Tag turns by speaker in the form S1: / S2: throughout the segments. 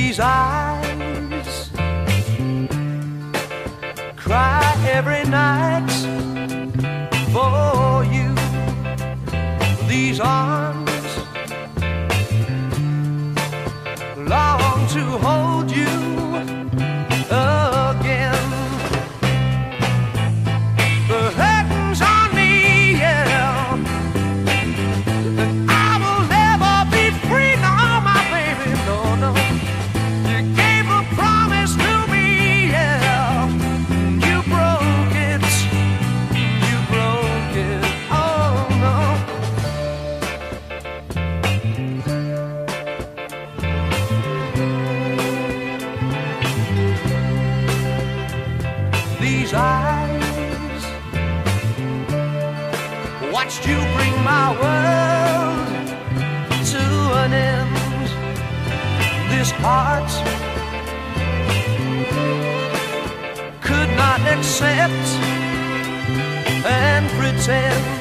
S1: these eyes cry every night for you. These arms long to hold. his eyes. Watched you bring my world to an end. This heart could not accept and pretend.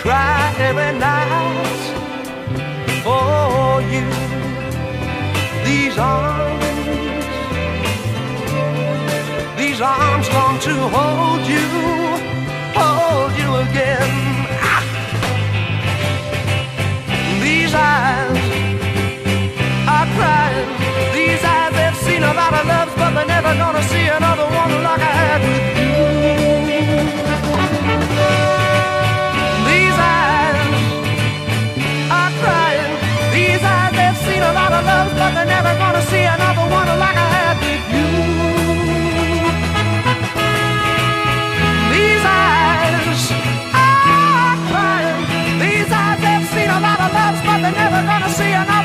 S1: Cry every night for you. These arms, these arms long to hold you, hold you again. see another.